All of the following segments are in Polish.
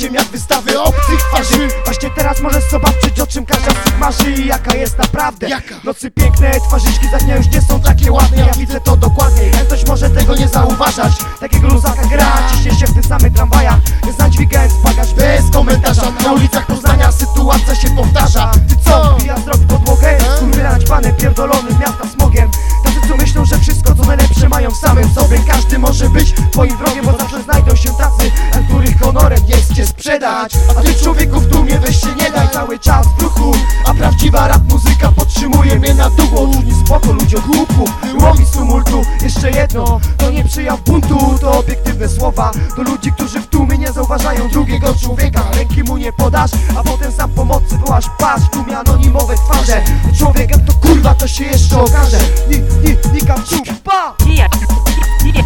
okiem jak wystawy obcych twarzy. Właśnie teraz możesz zobaczyć o czym każda z nich marzy i jaka jest naprawdę. Jaka? Nocy piękne, twarzyczki za dnia już nie są takie ładne. Ja widzę to dokładnie, ktoś może tego nie zauważać. Takiego luzaka gra, ciśnie się w tym samym tramwaju sprzedać A ty człowieku w dumie weź się nie daj cały czas w ruchu A prawdziwa rap muzyka podtrzymuje mnie na długo Czuć spoko ludziom głupów, łowi z tumultu Jeszcze jedno, to nie przyjaw buntu To obiektywne słowa do ludzi, którzy w tłumie nie zauważają drugiego człowieka Ręki mu nie podasz, a potem sam pomocy wołasz Patrz, w tłumie anonimowe twarze Człowiek jak to kurwa, to się jeszcze okaże Ni, ni, nikam pa! Kia, kia,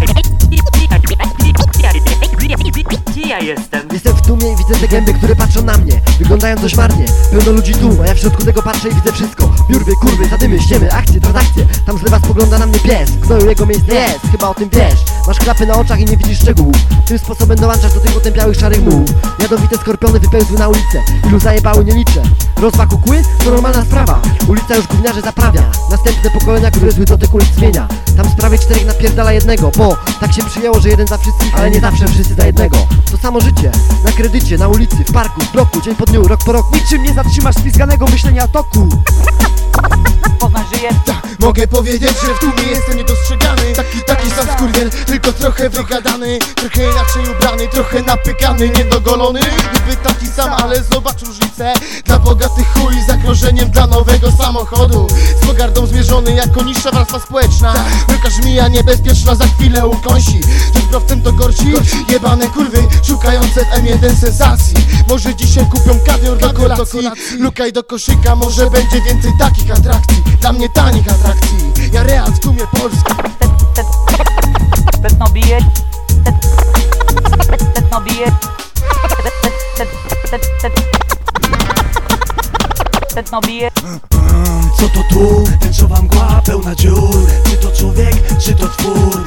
kia jestem. Widzę gęby, które patrzą na mnie Wyglądają dość marnie, pełno ludzi tu A ja w środku tego patrzę i widzę wszystko. Biurwy, kurwy, zadymy, ściemy, akcje, transakcje. Tam z lewa spogląda na mnie pies. W knoju jego miejsce jest, chyba o tym wiesz. Masz klapy na oczach i nie widzisz szczegółów. Tym sposobem dołączasz do tych potępiałych szarych mułów Jadowite skorpiony wypełzły na ulicę. Ilu zajebały nie liczę. Rozwa kukły? To normalna sprawa Ulica już gówniarze zaprawia. Następne pokolenia, które zły dotyk ulic zmienia. Tam sprawy czterech napierdala jednego Bo tak się przyjęło, że jeden za wszystkich Ale nie zawsze wszyscy za jednego. To samo życie. Na kredycie, na ulicy, w parku, w bloku Dzień po dniu, rok po roku Niczym nie zatrzymasz spizganego myślenia toku. Poznań żyje. Mogę powiedzieć, że w tłumie jestem niedostrzegany. Taki, taki sam skurwiel, tylko trochę wygadany. Trochę inaczej ubrany, trochę napykany Niedogolony, niby taki sam, ale zobacz różnicę. Dla bogatych chuj, zagrożeniem dla nowego samochodu. Z pogardą zmierzony jako niższa warstwa społeczna. Wielka żmija niebezpieczna za chwilę ukąsi Że to gorsi, jebane kurwy Szukające w M1 sensacji Może dzisiaj kupią kawior do kolacji Lukaj do koszyka, może będzie więcej takich atrakcji Dla mnie tanich atrakcji Ja real w tłumie Polski Tetno bije. Bije. Co to tu? Tęczowa mgła pełna dziur Czy to człowiek, czy to twór?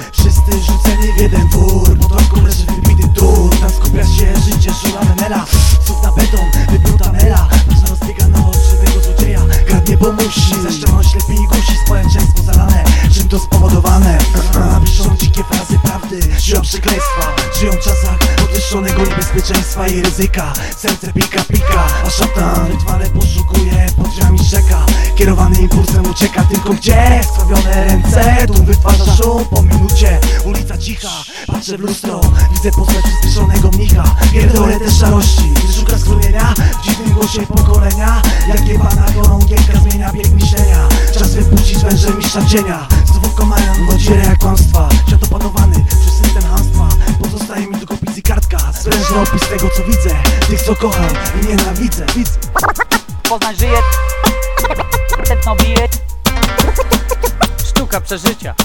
Bo musi. Ścianą ślepi i gusi Społeczeństwo zalane. Czym to spowodowane? Piszą dzikie frazy prawdy Żyją przekleństwa. Żyją w czasach podwyższonego niebezpieczeństwa i ryzyka. Serce pika pika A szatan wytrwale poszukuje pod drzwiami czeka Kierowany impulsem ucieka tylko gdzie? Skrawione ręce, tu wytwarza szum po minucie. Ulica cicha, patrzę w lustro. Widzę postać przyspieszonego mnicha. Pierdolę te szarości, szuka skromienia W dziwnym głosie pokolenia. Jak jebana chorągiewka węże mistrza cienia Słówko mają godzirę jak kłamstwa Świat opanowany przez system hamstwa Pozostaje mi tylko pis i kartka Sprężny opis tego co widzę Tych co kocham i nienawidzę Widzę Poznań żyje. Tetno bije. Sztuka przeżycia.